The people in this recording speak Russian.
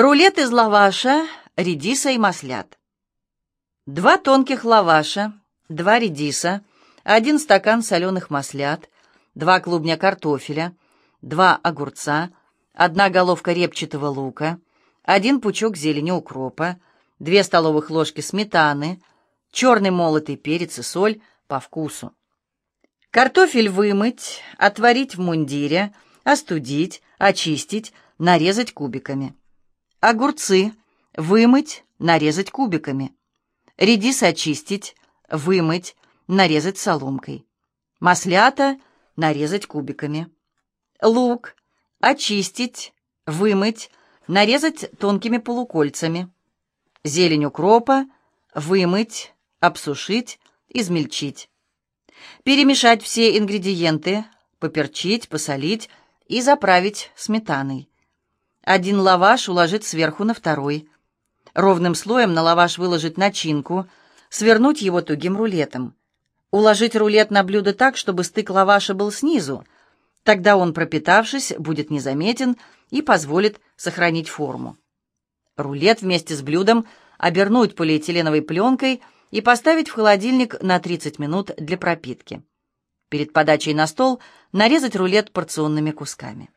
Рулет из лаваша, редиса и маслят. Два тонких лаваша, два редиса, один стакан соленых маслят, два клубня картофеля, два огурца, одна головка репчатого лука, один пучок зелени укропа, две столовых ложки сметаны, черный молотый перец и соль по вкусу. Картофель вымыть, отварить в мундире, остудить, очистить, нарезать кубиками. Огурцы вымыть, нарезать кубиками. Редис очистить, вымыть, нарезать соломкой. Маслята нарезать кубиками. Лук очистить, вымыть, нарезать тонкими полукольцами. Зелень укропа вымыть, обсушить, измельчить. Перемешать все ингредиенты, поперчить, посолить и заправить сметаной. Один лаваш уложить сверху на второй. Ровным слоем на лаваш выложить начинку, свернуть его тугим рулетом. Уложить рулет на блюдо так, чтобы стык лаваша был снизу. Тогда он, пропитавшись, будет незаметен и позволит сохранить форму. Рулет вместе с блюдом обернуть полиэтиленовой пленкой и поставить в холодильник на 30 минут для пропитки. Перед подачей на стол нарезать рулет порционными кусками.